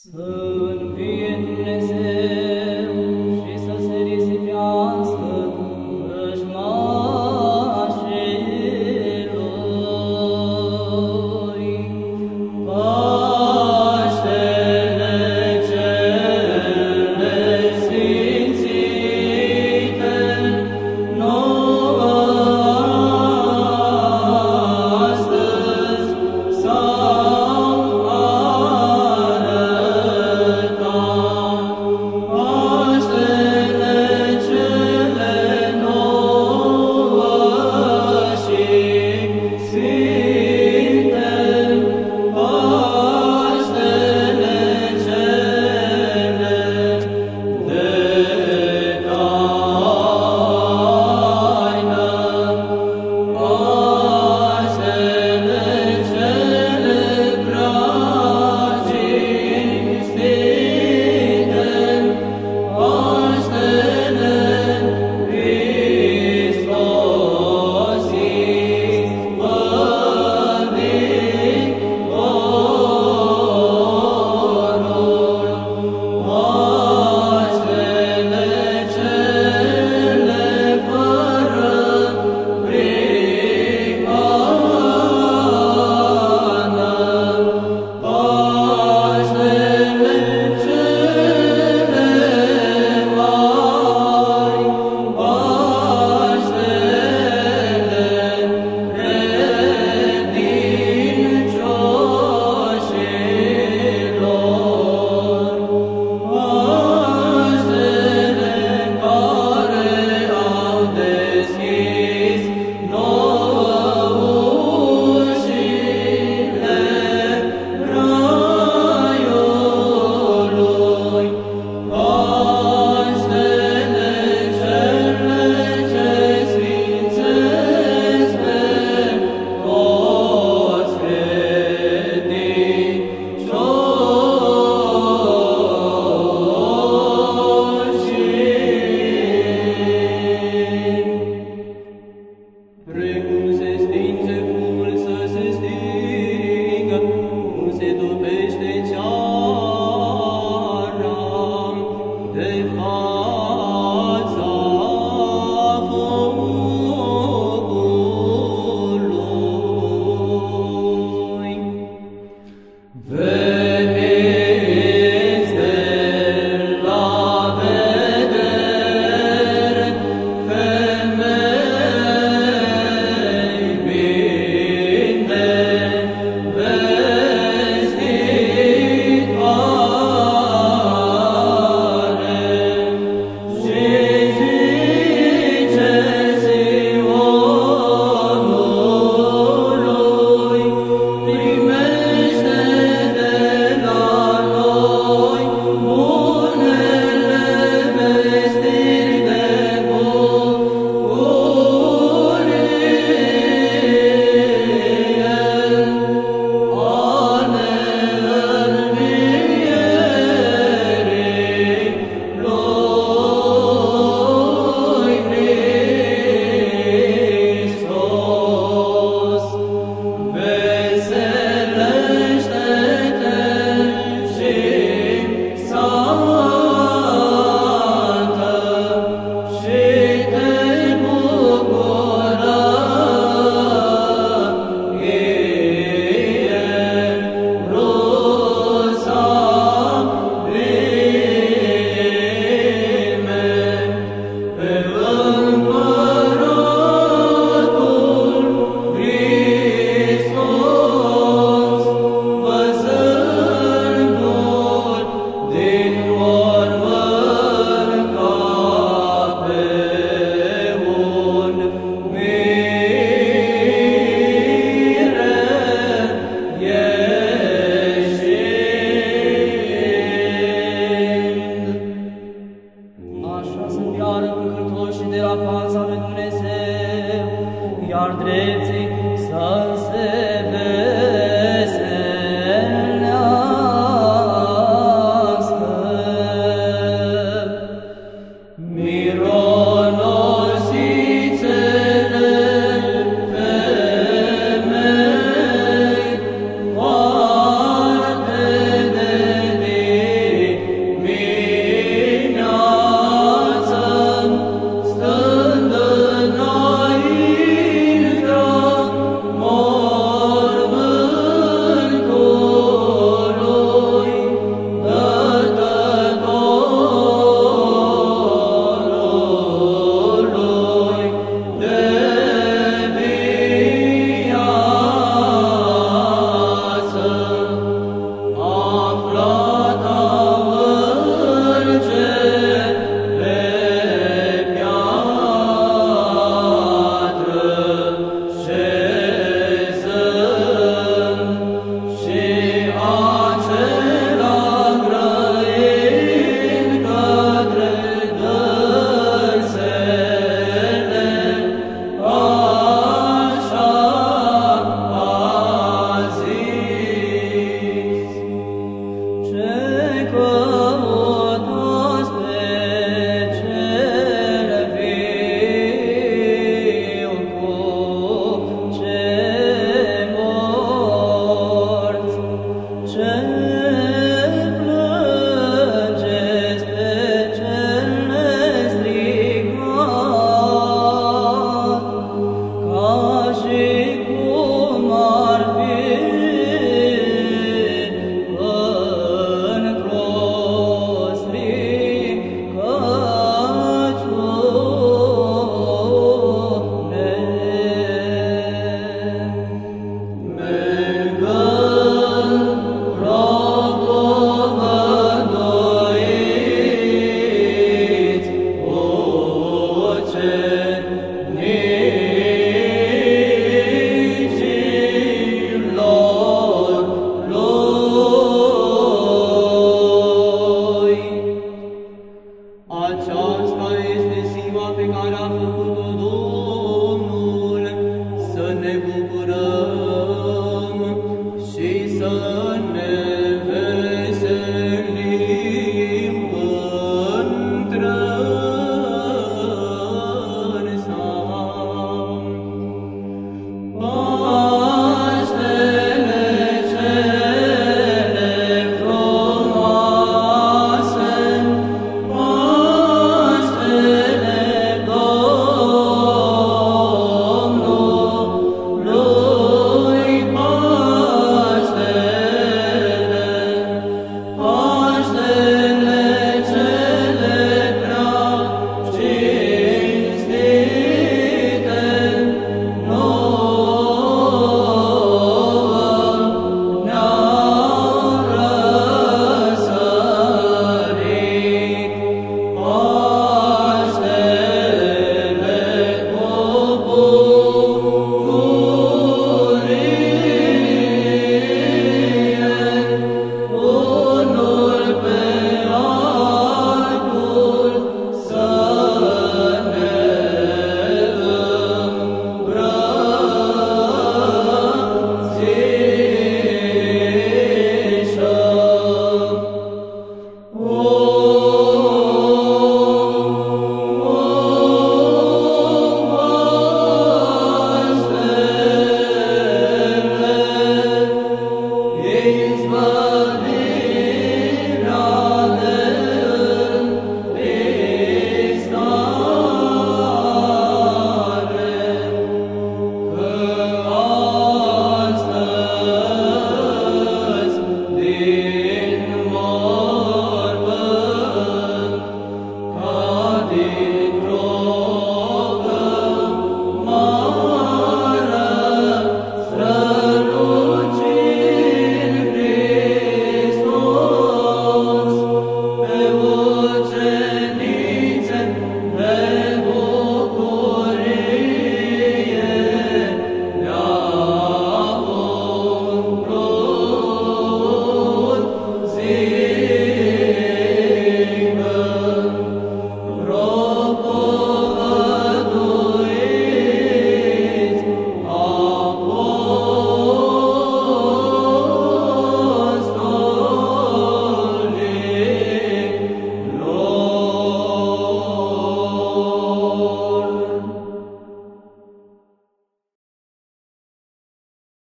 Soon be blessed. Tripura